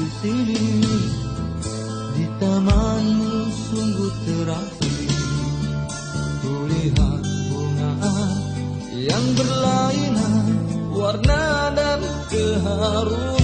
di sini di tamanmu sungguh terasa kulihat bunga yang berlainan warna dan keharuan.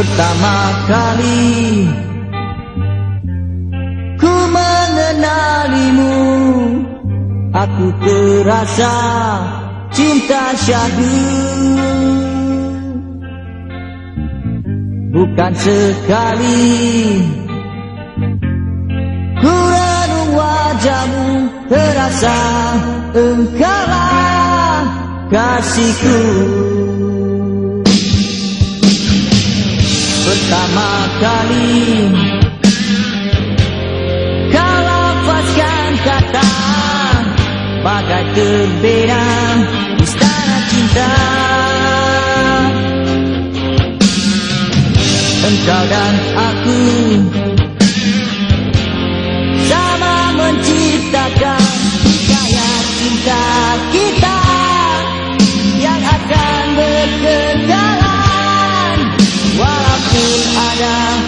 pertama kali Ku mengenalimu. Aku terasa cinta syahdu. Bukan sekali Ku renung wajahmu Terasa engkaulah kasihku. pertama kali. Kau lepaskan kata bagai gembira Istana cinta. Engkau dan aku Sama menciptakan Kaya cinta kita Yang akan berkenaan down.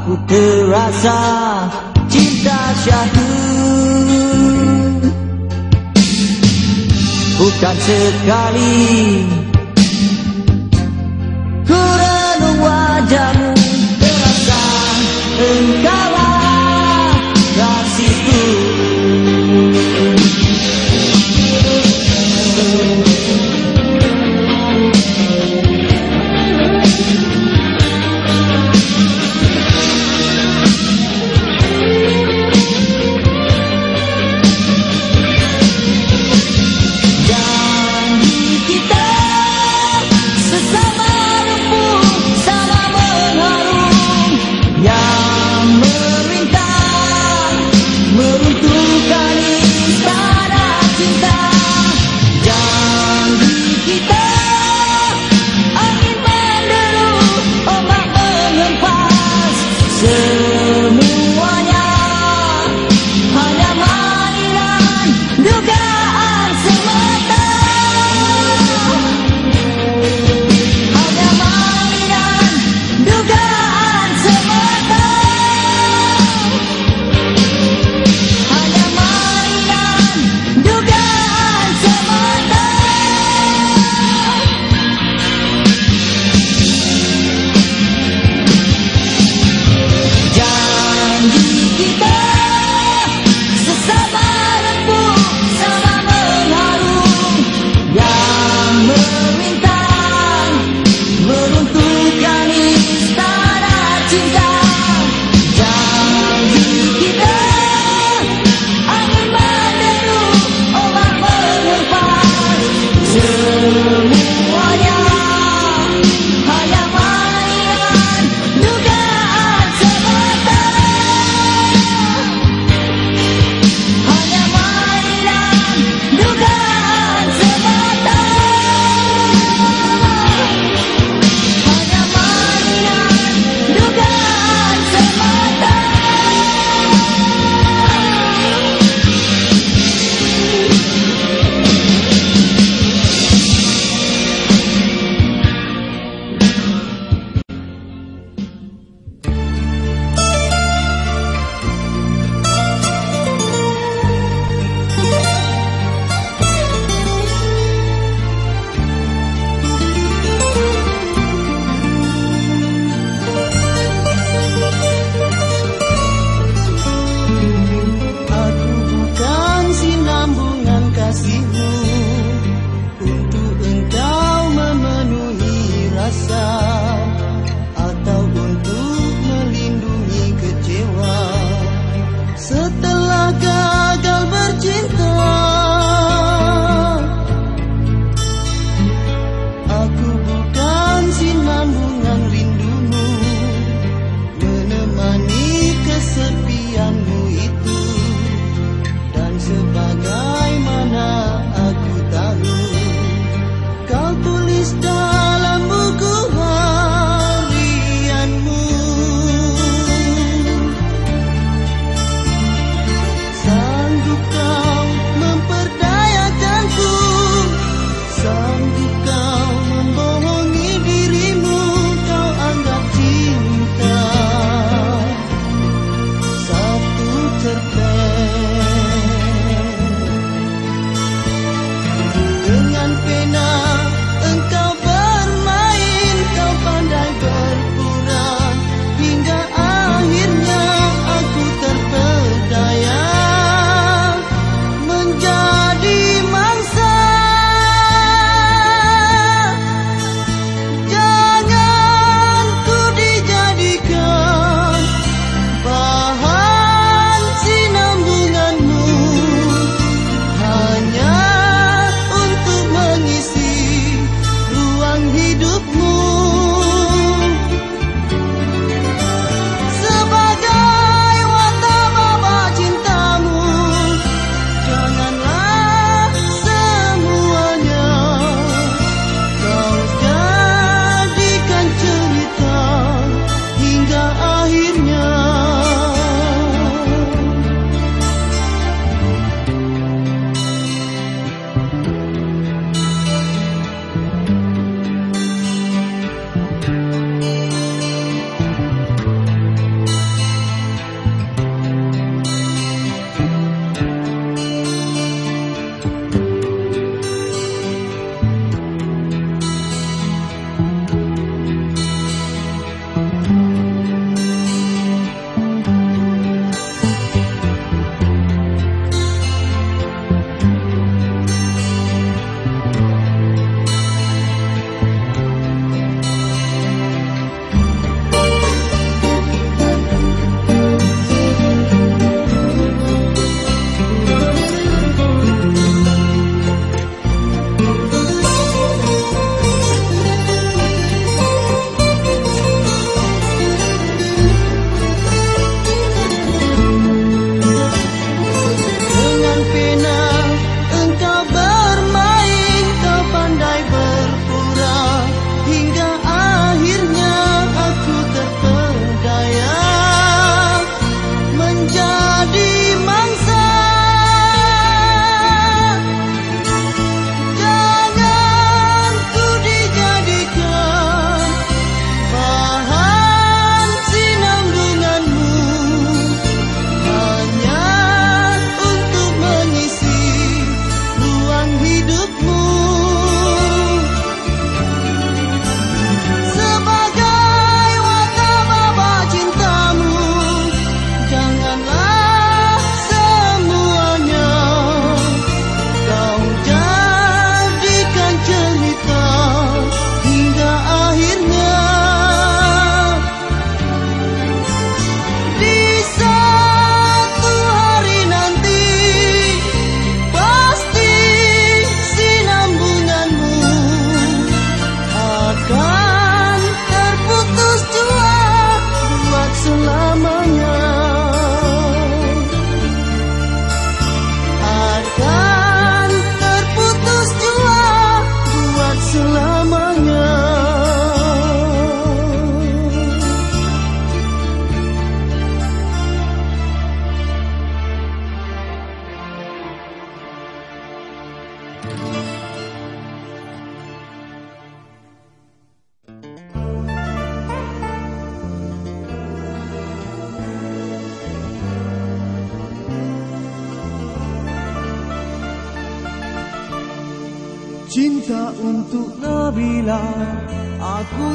Aku terasa cinta syahdu Bukan sekali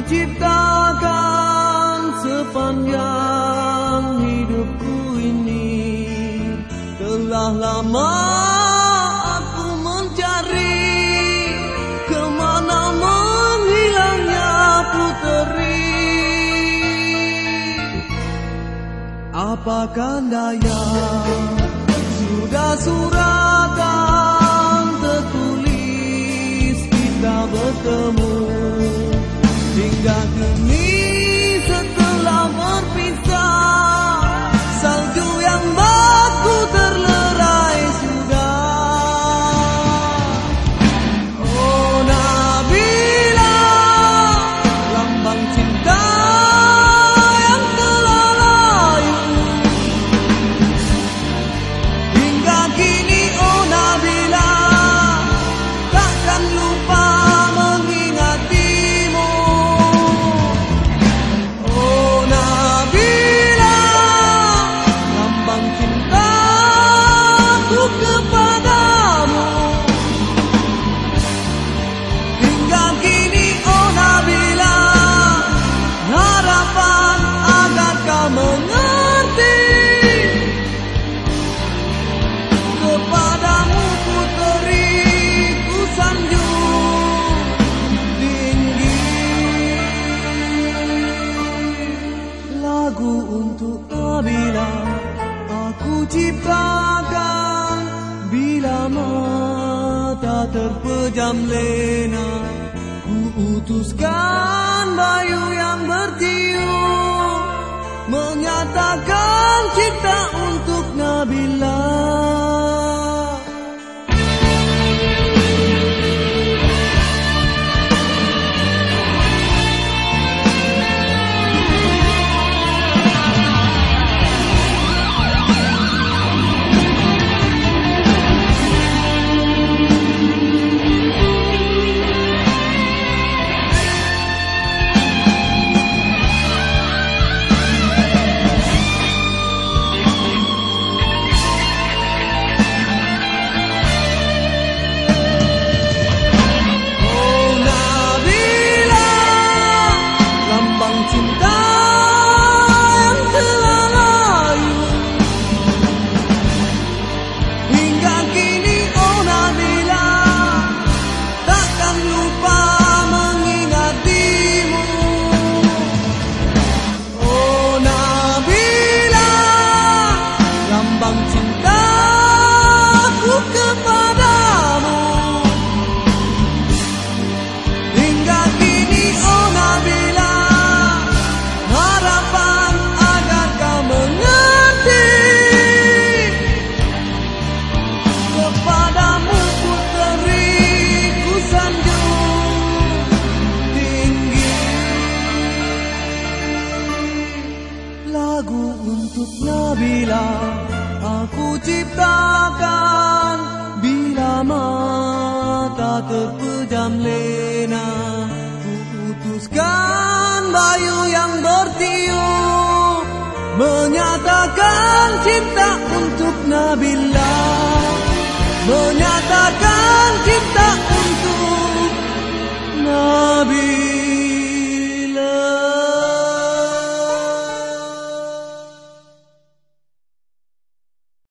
Ciptakan sepanjang hidupku ini. Telah lama aku mencari ke mana menghilangnya puteri. Apakah daya sudah suratan tertulis kita bertemu? olhar pra mim. menciptakan Bila mata terpejam lena Ku utuskan bayu yang bertiup Mengatakan cinta untuk Nabilah